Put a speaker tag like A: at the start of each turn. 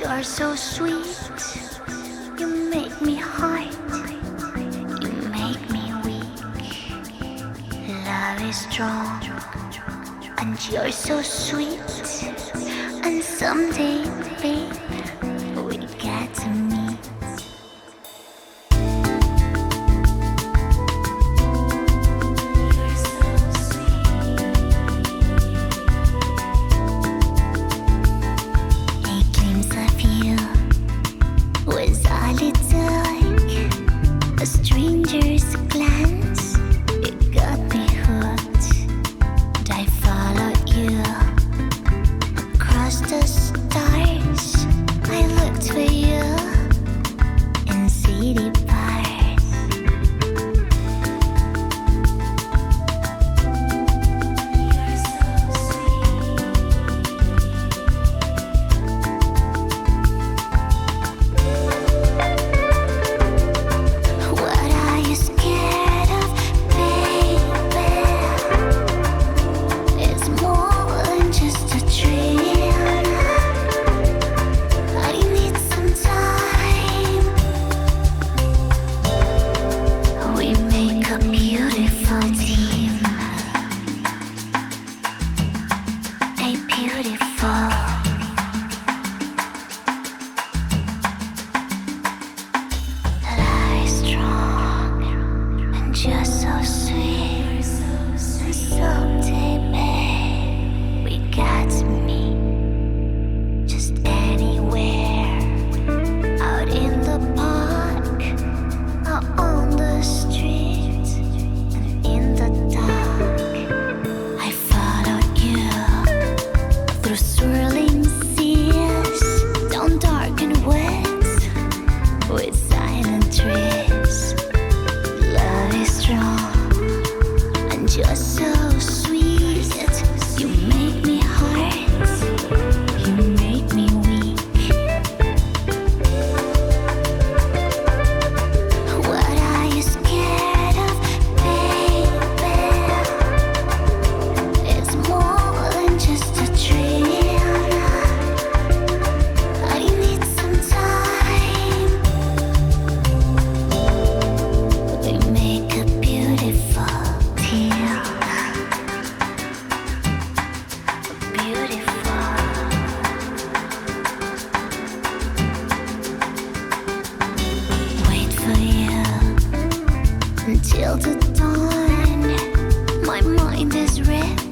A: You are so sweet. You make me hot. You make me weak. Love is strong. And you're so sweet. And someday, babe. All it took a stranger Through swirling seas, down dark and wet, with silent trees. Love is strong and you're so. till the dawn. My mind is red.